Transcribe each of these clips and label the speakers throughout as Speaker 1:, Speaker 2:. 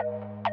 Speaker 1: you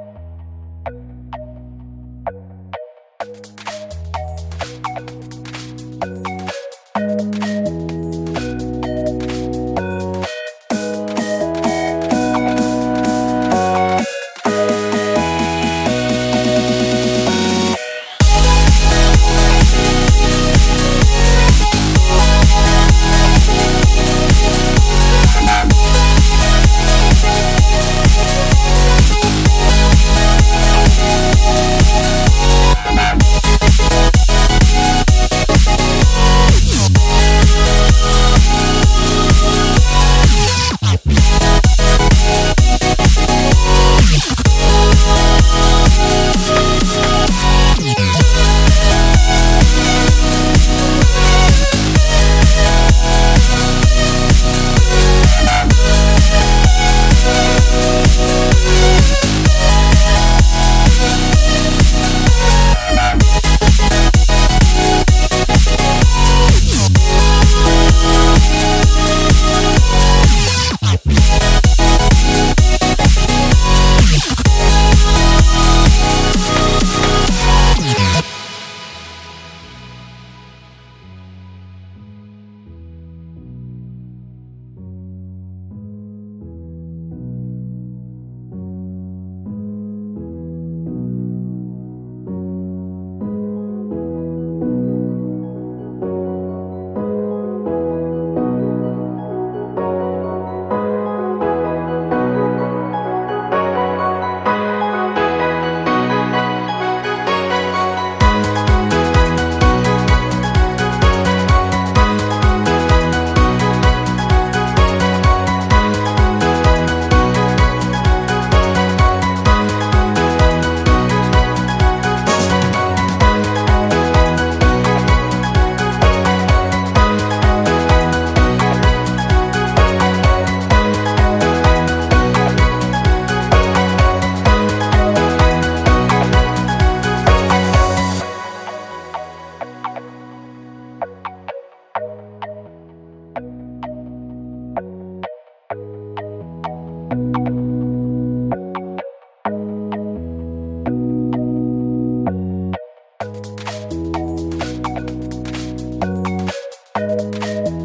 Speaker 1: Bye.